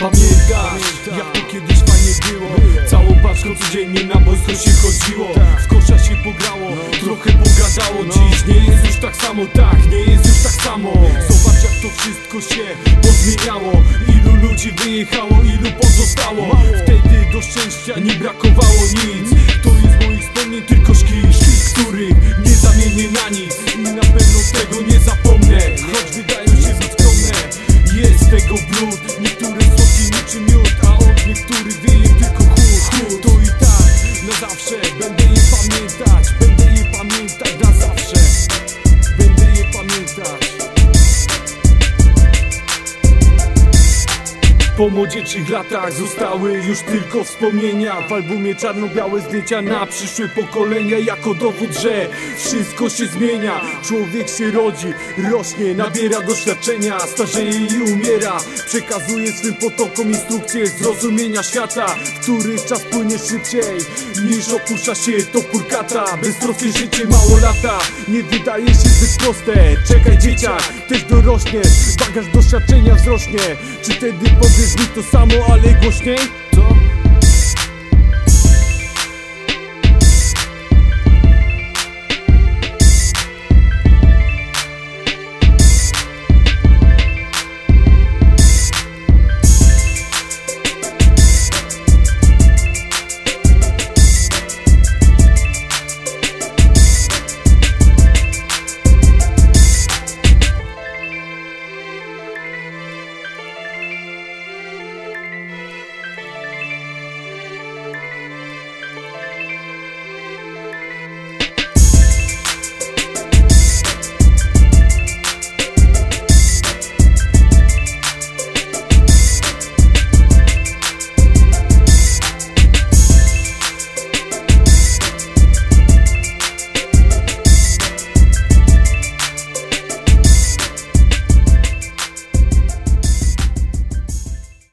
Pamiętasz, jak to kiedyś fajnie było. Całą paczką codziennie na boisko się chodziło. W kosza się pograło, trochę pogadało. Dziś nie jest już tak samo, tak, nie jest już tak samo. Zobacz jak to wszystko się pozmieniało. Ilu ludzi wyjechało, ilu pozostało. Wtedy do szczęścia nie brakowało nic. To jest moich wspomnień tylko szkik Których Po młodzieńczych latach zostały już tylko wspomnienia. W albumie czarno-białe zdjęcia na przyszłe pokolenia. Jako dowód, że wszystko się zmienia. Człowiek się rodzi, rośnie, nabiera doświadczenia. Starzeje i umiera. Przekazuje swym potokom instrukcje zrozumienia świata W których czas płynie szybciej niż opuszcza się topór kata Beztroskie życie mało lata Nie wydaje się zbyt proste. Czekaj dzieciak, też dorośniesz Bagaż doświadczenia wzrośnie. Czy wtedy powiesz Vitë të samo ale goshnjej